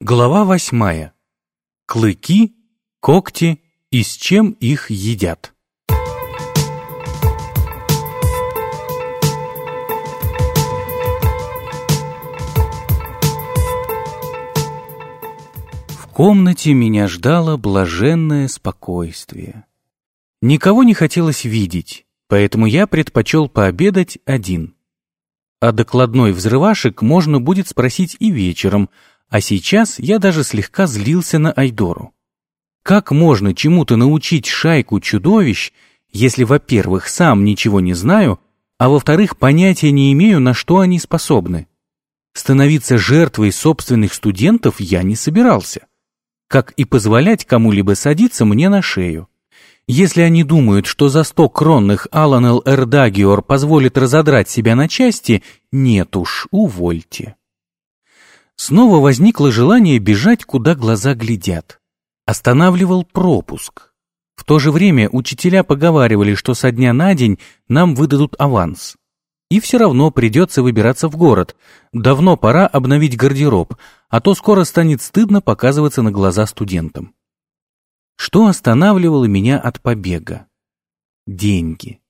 Глава восьмая. Клыки, когти и с чем их едят. В комнате меня ждало блаженное спокойствие. Никого не хотелось видеть, поэтому я предпочел пообедать один. А докладной взрывашек можно будет спросить и вечером, а сейчас я даже слегка злился на Айдору. Как можно чему-то научить шайку чудовищ, если, во-первых, сам ничего не знаю, а во-вторых, понятия не имею, на что они способны? Становиться жертвой собственных студентов я не собирался. Как и позволять кому-либо садиться мне на шею. Если они думают, что за сто кронных Аланел Эрдагиор позволит разодрать себя на части, нет уж, увольте. Снова возникло желание бежать, куда глаза глядят. Останавливал пропуск. В то же время учителя поговаривали, что со дня на день нам выдадут аванс. И все равно придется выбираться в город. Давно пора обновить гардероб, а то скоро станет стыдно показываться на глаза студентам. Что останавливало меня от побега? Деньги.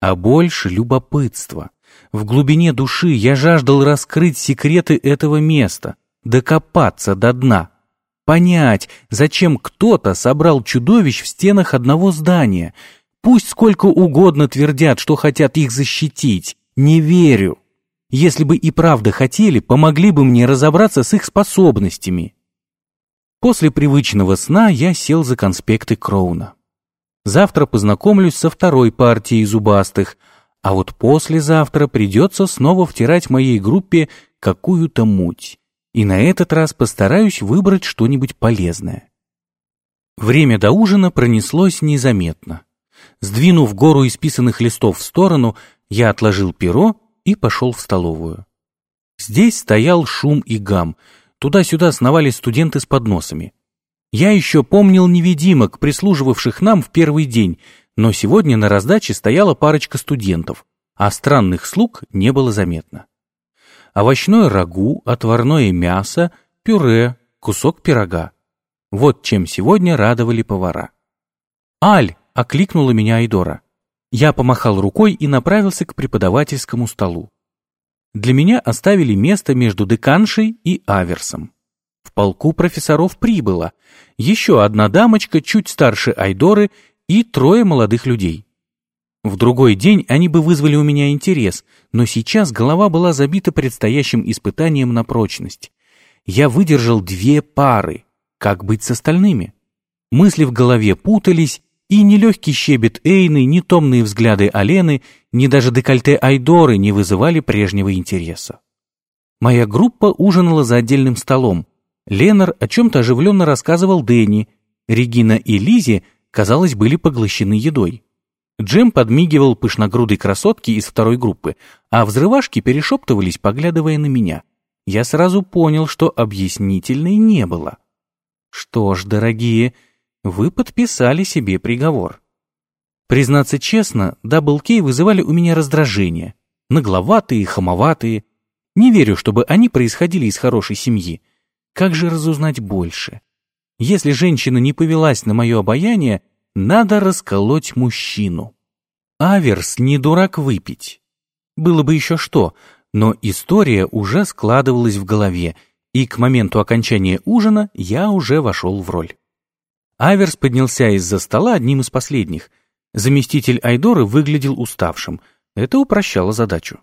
А больше любопытство. В глубине души я жаждал раскрыть секреты этого места, докопаться до дна, понять, зачем кто-то собрал чудовищ в стенах одного здания. Пусть сколько угодно твердят, что хотят их защитить. Не верю. Если бы и правда хотели, помогли бы мне разобраться с их способностями. После привычного сна я сел за конспекты Кроуна. Завтра познакомлюсь со второй партией зубастых — а вот послезавтра придется снова втирать моей группе какую-то муть. И на этот раз постараюсь выбрать что-нибудь полезное. Время до ужина пронеслось незаметно. Сдвинув гору исписанных листов в сторону, я отложил перо и пошел в столовую. Здесь стоял шум и гам. Туда-сюда сновали студенты с подносами. Я еще помнил невидимок, прислуживавших нам в первый день — но сегодня на раздаче стояла парочка студентов, а странных слуг не было заметно. Овощное рагу, отварное мясо, пюре, кусок пирога. Вот чем сегодня радовали повара. «Аль!» — окликнула меня Айдора. Я помахал рукой и направился к преподавательскому столу. Для меня оставили место между деканшей и аверсом. В полку профессоров прибыло. Еще одна дамочка, чуть старше Айдоры, и трое молодых людей. В другой день они бы вызвали у меня интерес, но сейчас голова была забита предстоящим испытанием на прочность. Я выдержал две пары. Как быть с остальными? Мысли в голове путались, и ни легкий щебет Эйны, ни томные взгляды Алены, ни даже декольте Айдоры не вызывали прежнего интереса. Моя группа ужинала за отдельным столом. Ленар о чем-то оживленно рассказывал Дэнни. Регина и Лизи казалось, были поглощены едой. Джем подмигивал пышногрудой красотке из второй группы, а взрывашки перешептывались, поглядывая на меня. Я сразу понял, что объяснительной не было. Что ж, дорогие, вы подписали себе приговор. Признаться честно, даблкеи вызывали у меня раздражение. Нагловатые, хамоватые. Не верю, чтобы они происходили из хорошей семьи. Как же разузнать больше? Если женщина не повелась на мое обаяние, надо расколоть мужчину. Аверс не дурак выпить. Было бы еще что, но история уже складывалась в голове, и к моменту окончания ужина я уже вошел в роль. Аверс поднялся из-за стола одним из последних. Заместитель Айдоры выглядел уставшим. Это упрощало задачу.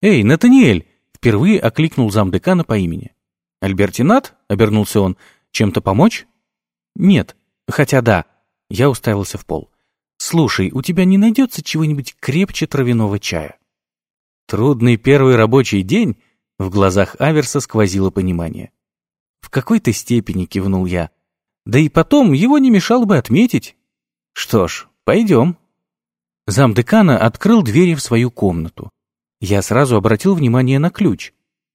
«Эй, Натаниэль!» — впервые окликнул замдекана по имени. «Альбертинат?» — обернулся он. Чем-то помочь? Нет. Хотя да. Я уставился в пол. Слушай, у тебя не найдется чего-нибудь крепче травяного чая? Трудный первый рабочий день? В глазах Аверса сквозило понимание. В какой-то степени кивнул я. Да и потом его не мешало бы отметить. Что ж, пойдем. Замдекана открыл двери в свою комнату. Я сразу обратил внимание на ключ.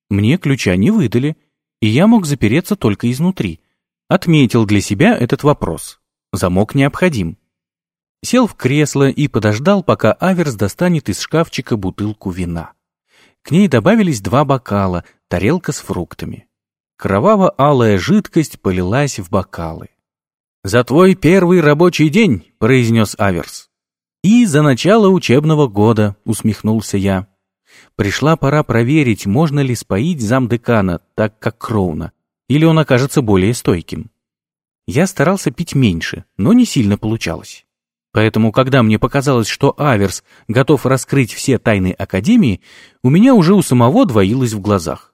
Мне ключа не выдали, и я мог запереться только изнутри. Отметил для себя этот вопрос. Замок необходим. Сел в кресло и подождал, пока Аверс достанет из шкафчика бутылку вина. К ней добавились два бокала, тарелка с фруктами. Кроваво-алая жидкость полилась в бокалы. «За твой первый рабочий день», — произнес Аверс. «И за начало учебного года», — усмехнулся я. Пришла пора проверить, можно ли споить замдекана, так как Кроуна, или он окажется более стойким. Я старался пить меньше, но не сильно получалось. Поэтому, когда мне показалось, что Аверс готов раскрыть все тайны Академии, у меня уже у самого двоилось в глазах.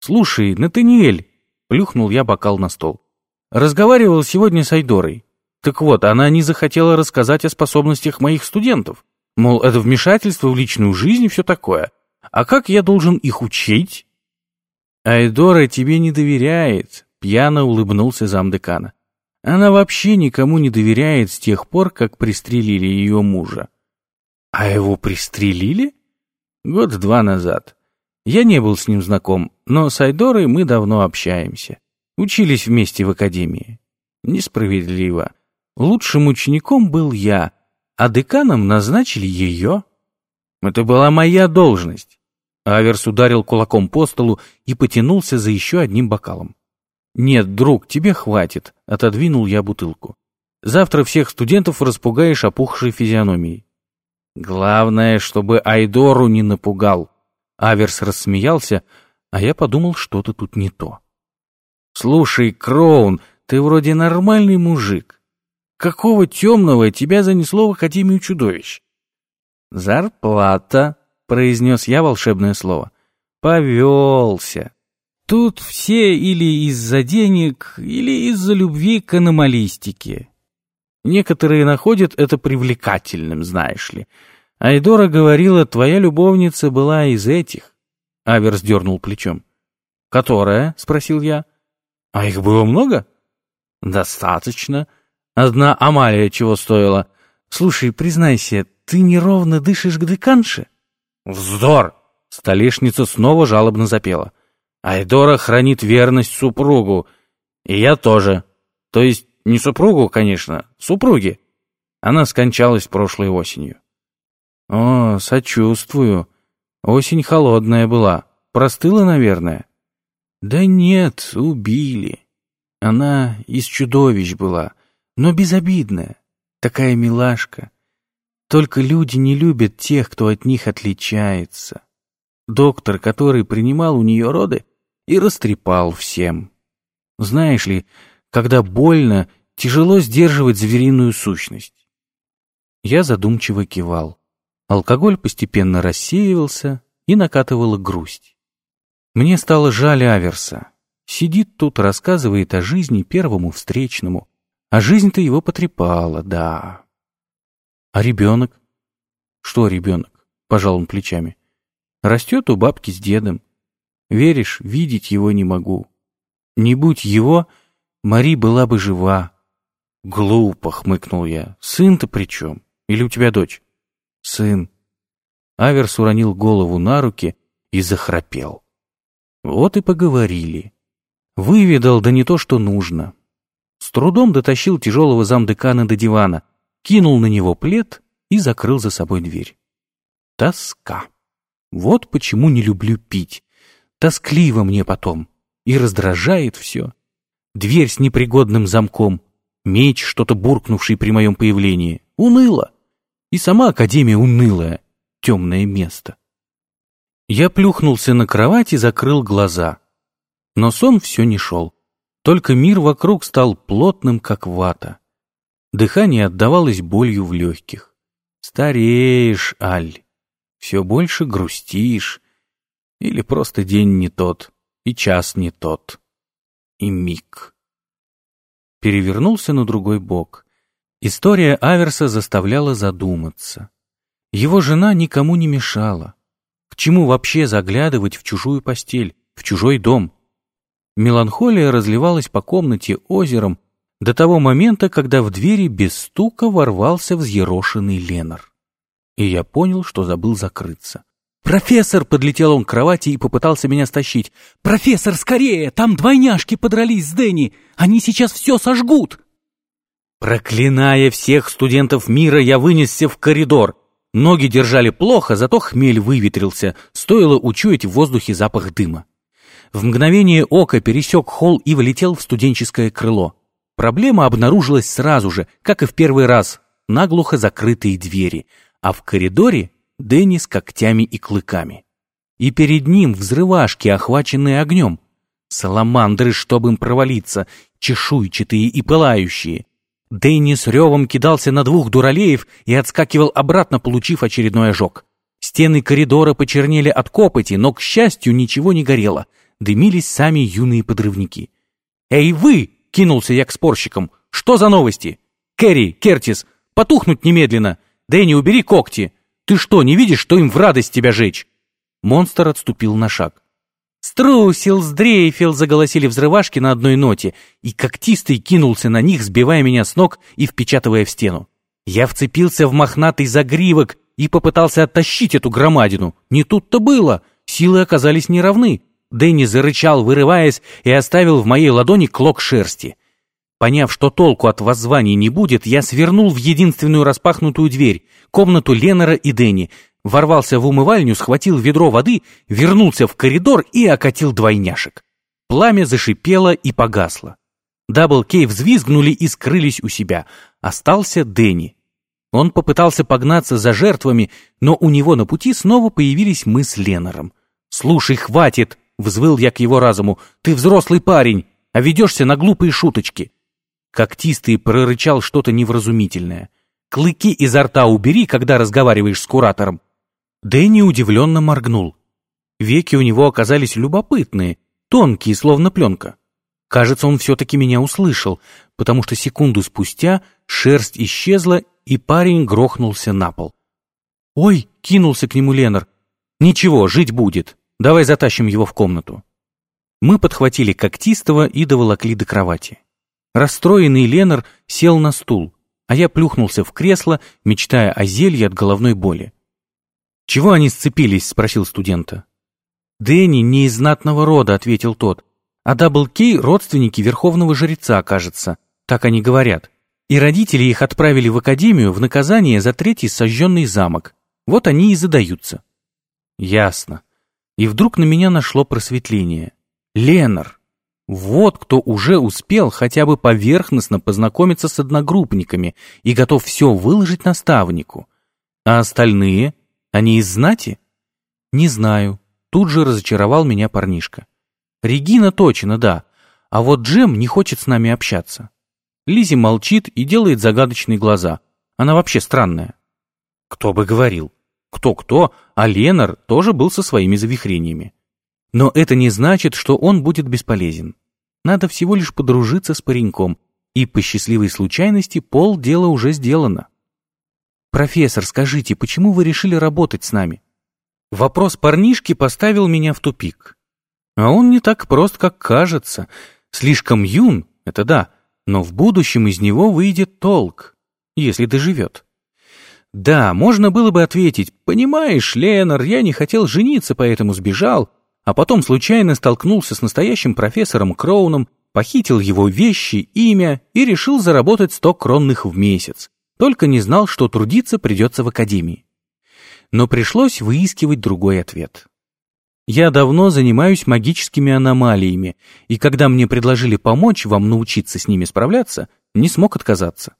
«Слушай, Натаниэль», — плюхнул я бокал на стол, — разговаривал сегодня с Айдорой. Так вот, она не захотела рассказать о способностях моих студентов. Мол, это вмешательство в личную жизнь и все такое. А как я должен их учить? Айдора тебе не доверяет, пьяно улыбнулся замдекана. Она вообще никому не доверяет с тех пор, как пристрелили ее мужа. А его пристрелили? Год-два назад. Я не был с ним знаком, но с Айдорой мы давно общаемся. Учились вместе в академии. Несправедливо. Лучшим учеником был я, а деканом назначили ее. Это была моя должность. Аверс ударил кулаком по столу и потянулся за еще одним бокалом. «Нет, друг, тебе хватит», — отодвинул я бутылку. «Завтра всех студентов распугаешь опухшей физиономией». «Главное, чтобы Айдору не напугал». Аверс рассмеялся, а я подумал, что-то тут не то. «Слушай, Кроун, ты вроде нормальный мужик. Какого темного тебя занесло в Академию чудовищ?» «Зарплата», — произнес я волшебное слово. «Повелся». Тут все или из-за денег, или из-за любви к аномалистике. Некоторые находят это привлекательным, знаешь ли. Айдора говорила, твоя любовница была из этих. Аверс дернул плечом. «Которая?» — спросил я. «А их было много?» «Достаточно. Одна Амалия чего стоила. Слушай, признайся, ты неровно дышишь к деканше?» «Вздор!» — столешница снова жалобно запела. Айдора хранит верность супругу, и я тоже. То есть не супругу, конечно, супруге. Она скончалась прошлой осенью. О, сочувствую. Осень холодная была. Простыла, наверное. Да нет, убили. Она из чудовищ была, но безобидная. Такая милашка. Только люди не любят тех, кто от них отличается. Доктор, который принимал у нее роды, и растрепал всем. Знаешь ли, когда больно, тяжело сдерживать звериную сущность. Я задумчиво кивал. Алкоголь постепенно рассеивался и накатывала грусть. Мне стало жаль Аверса. Сидит тут, рассказывает о жизни первому встречному. А жизнь-то его потрепала, да. А ребенок? Что ребенок? Пожал он плечами. Растет у бабки с дедом. Веришь, видеть его не могу. Не будь его, Мари была бы жива. Глупо, хмыкнул я. Сын-то при чем? Или у тебя дочь? Сын. Аверс уронил голову на руки и захрапел. Вот и поговорили. Выведал, да не то, что нужно. С трудом дотащил тяжелого замдекана до дивана, кинул на него плед и закрыл за собой дверь. Тоска. Вот почему не люблю пить. Тоскливо мне потом. И раздражает все. Дверь с непригодным замком. Меч, что-то буркнувший при моем появлении. Уныло. И сама Академия унылая. Темное место. Я плюхнулся на кровать и закрыл глаза. Но сон все не шел. Только мир вокруг стал плотным, как вата. Дыхание отдавалось болью в легких. Стареешь, Аль. Все больше грустишь или просто день не тот, и час не тот, и миг. Перевернулся на другой бок. История Аверса заставляла задуматься. Его жена никому не мешала. К чему вообще заглядывать в чужую постель, в чужой дом? Меланхолия разливалась по комнате озером до того момента, когда в двери без стука ворвался взъерошенный Ленар. И я понял, что забыл закрыться. «Профессор!» — подлетел он к кровати и попытался меня стащить. «Профессор, скорее! Там двойняшки подрались с Дэнни! Они сейчас все сожгут!» Проклиная всех студентов мира, я вынесся в коридор. Ноги держали плохо, зато хмель выветрился, стоило учуять в воздухе запах дыма. в мгновение ока пересек холл и влетел в студенческое крыло. Проблема обнаружилась сразу же, как и в первый раз, наглухо закрытые двери, а в коридоре Дэнни с когтями и клыками. И перед ним взрывашки, охваченные огнем. Саламандры, чтобы им провалиться, чешуйчатые и пылающие. Дэнни с ревом кидался на двух дуралеев и отскакивал обратно, получив очередной ожог. Стены коридора почернели от копоти, но, к счастью, ничего не горело. Дымились сами юные подрывники. «Эй, вы!» — кинулся я к спорщикам. «Что за новости? Кэрри, Кертис, потухнуть немедленно! Дэнни, убери когти! Ты что, не видишь, что им в радость тебя жечь?» Монстр отступил на шаг. «Струсил, сдрейфил!» — заголосили взрывашки на одной ноте, и когтистый кинулся на них, сбивая меня с ног и впечатывая в стену. Я вцепился в мохнатый загривок и попытался оттащить эту громадину. Не тут-то было. Силы оказались неравны. Дэнни зарычал, вырываясь, и оставил в моей ладони клок шерсти. Поняв, что толку от воззваний не будет, я свернул в единственную распахнутую дверь, комнату Леннера и Дэнни, ворвался в умывальню, схватил ведро воды, вернулся в коридор и окатил двойняшек. Пламя зашипело и погасло. Дабл Кей взвизгнули и скрылись у себя. Остался Дэнни. Он попытался погнаться за жертвами, но у него на пути снова появились мы с Леннером. «Слушай, хватит!» — взвыл я к его разуму. «Ты взрослый парень, а ведешься на глупые шуточки!» Когтистый прорычал что-то невразумительное. «Клыки изо рта убери, когда разговариваешь с куратором!» Дэнни удивленно моргнул. Веки у него оказались любопытные, тонкие, словно пленка. Кажется, он все-таки меня услышал, потому что секунду спустя шерсть исчезла, и парень грохнулся на пол. «Ой!» — кинулся к нему Ленар. «Ничего, жить будет. Давай затащим его в комнату». Мы подхватили когтистого и доволокли до кровати. Расстроенный Ленар сел на стул, а я плюхнулся в кресло, мечтая о зелье от головной боли. «Чего они сцепились?» — спросил студента. «Дэнни не из знатного рода», — ответил тот. «А Дабл Кей — родственники верховного жреца, кажется. Так они говорят. И родители их отправили в академию в наказание за третий сожженный замок. Вот они и задаются». «Ясно». И вдруг на меня нашло просветление. Ленар. Вот кто уже успел хотя бы поверхностно познакомиться с одногруппниками и готов все выложить наставнику. А остальные? Они из знати? Не знаю. Тут же разочаровал меня парнишка. Регина точно, да. А вот Джем не хочет с нами общаться. Лизи молчит и делает загадочные глаза. Она вообще странная. Кто бы говорил. Кто-кто, а Ленар тоже был со своими завихрениями. Но это не значит, что он будет бесполезен. Надо всего лишь подружиться с пареньком, и по счастливой случайности пол дела уже сделано. «Профессор, скажите, почему вы решили работать с нами?» Вопрос парнишки поставил меня в тупик. А он не так прост, как кажется. Слишком юн, это да, но в будущем из него выйдет толк, если доживет. Да, можно было бы ответить, понимаешь, Ленар, я не хотел жениться, поэтому сбежал, а потом случайно столкнулся с настоящим профессором Кроуном, похитил его вещи, имя и решил заработать сто кронных в месяц. Только не знал, что трудиться придется в академии. Но пришлось выискивать другой ответ. Я давно занимаюсь магическими аномалиями, и когда мне предложили помочь вам научиться с ними справляться, не смог отказаться.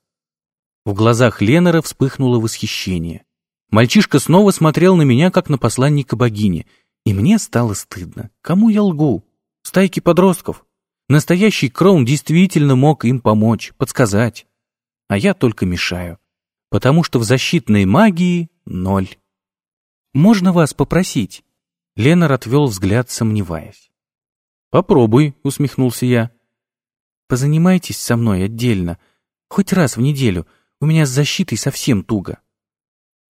В глазах Ленера вспыхнуло восхищение. Мальчишка снова смотрел на меня, как на посланника богини, и мне стало стыдно. Кому я лгу? Стайки подростков. Настоящий Кроун действительно мог им помочь, подсказать а я только мешаю, потому что в защитной магии ноль. «Можно вас попросить?» Ленар отвел взгляд, сомневаясь. «Попробуй», — усмехнулся я. «Позанимайтесь со мной отдельно, хоть раз в неделю, у меня с защитой совсем туго».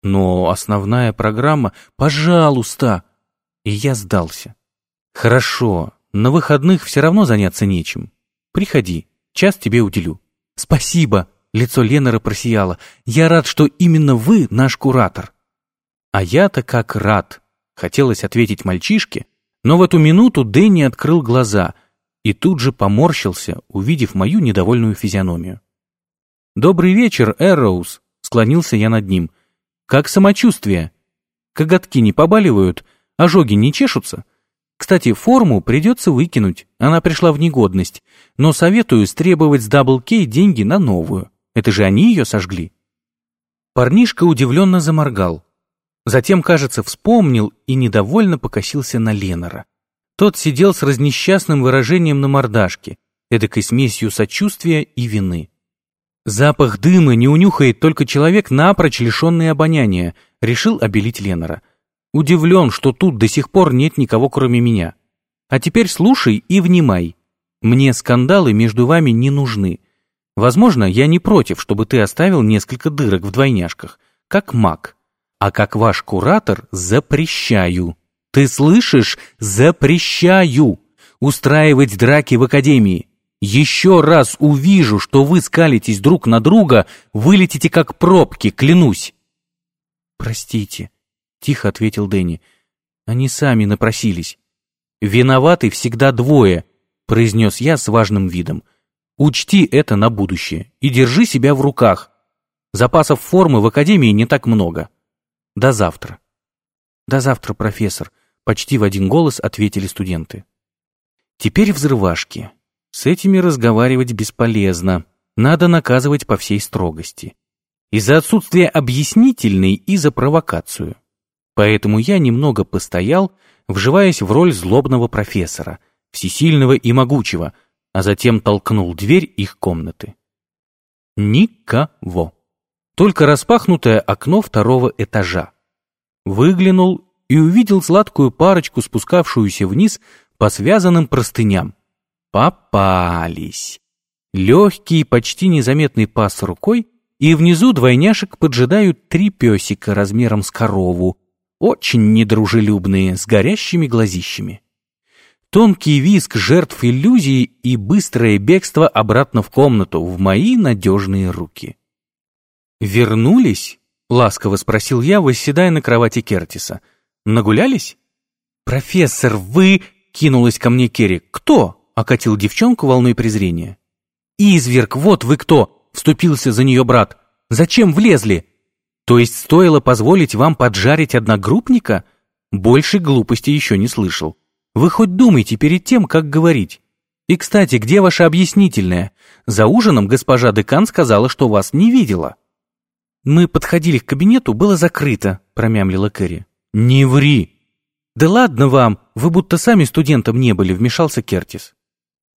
«Но основная программа, пожалуйста!» И я сдался. «Хорошо, на выходных все равно заняться нечем. Приходи, час тебе уделю». «Спасибо!» Лицо Ленера просияло. «Я рад, что именно вы наш куратор». «А я-то как рад», — хотелось ответить мальчишке, но в эту минуту Дэнни открыл глаза и тут же поморщился, увидев мою недовольную физиономию. «Добрый вечер, Эрроуз», — склонился я над ним. «Как самочувствие? Коготки не побаливают, ожоги не чешутся? Кстати, форму придется выкинуть, она пришла в негодность, но советую стребовать с Дабл Кей деньги на новую. Это же они ее сожгли. Парнишка удивленно заморгал. Затем, кажется, вспомнил и недовольно покосился на Ленора. Тот сидел с разнесчастным выражением на мордашке, эдакой смесью сочувствия и вины. Запах дыма не унюхает только человек, напрочь лишенный обоняния, решил обелить Ленора. Удивлен, что тут до сих пор нет никого, кроме меня. А теперь слушай и внимай. Мне скандалы между вами не нужны. Возможно, я не против, чтобы ты оставил несколько дырок в двойняшках, как маг. А как ваш куратор запрещаю. Ты слышишь? Запрещаю устраивать драки в академии. Еще раз увижу, что вы скалитесь друг на друга, вылетите как пробки, клянусь. Простите, тихо ответил Дэнни. Они сами напросились. Виноваты всегда двое, произнес я с важным видом. Учти это на будущее и держи себя в руках. Запасов формы в академии не так много. До завтра. До завтра, профессор, почти в один голос ответили студенты. Теперь взрывашки. С этими разговаривать бесполезно. Надо наказывать по всей строгости. Из-за отсутствия объяснительной и за провокацию. Поэтому я немного постоял, вживаясь в роль злобного профессора, всесильного и могучего, а затем толкнул дверь их комнаты. Никого. Только распахнутое окно второго этажа. Выглянул и увидел сладкую парочку, спускавшуюся вниз по связанным простыням. Попались. Легкий, почти незаметный пас рукой, и внизу двойняшек поджидают три песика размером с корову, очень недружелюбные, с горящими глазищами. Тонкий визг жертв иллюзии и быстрое бегство обратно в комнату, в мои надежные руки. «Вернулись?» — ласково спросил я, восседая на кровати Кертиса. «Нагулялись?» «Профессор, вы...» — кинулась ко мне Керри. «Кто?» — окатил девчонку волной презрения. «Изверг, вот вы кто!» — вступился за нее брат. «Зачем влезли? То есть стоило позволить вам поджарить одногруппника? Больше глупости еще не слышал. Вы хоть думайте перед тем, как говорить. И, кстати, где ваша объяснительная? За ужином госпожа декан сказала, что вас не видела». «Мы подходили к кабинету, было закрыто», — промямлила Кэрри. «Не ври!» «Да ладно вам, вы будто сами студентом не были», — вмешался Кертис.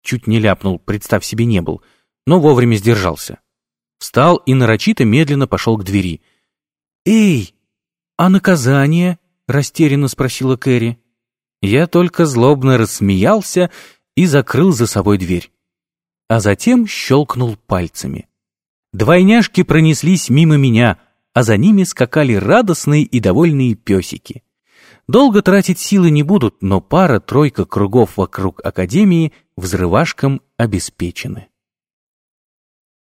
Чуть не ляпнул, представь себе, не был, но вовремя сдержался. Встал и нарочито медленно пошел к двери. «Эй, а наказание?» — растерянно спросила Кэрри. Я только злобно рассмеялся и закрыл за собой дверь. А затем щелкнул пальцами. Двойняшки пронеслись мимо меня, а за ними скакали радостные и довольные песики. Долго тратить силы не будут, но пара-тройка кругов вокруг Академии взрывашкам обеспечены.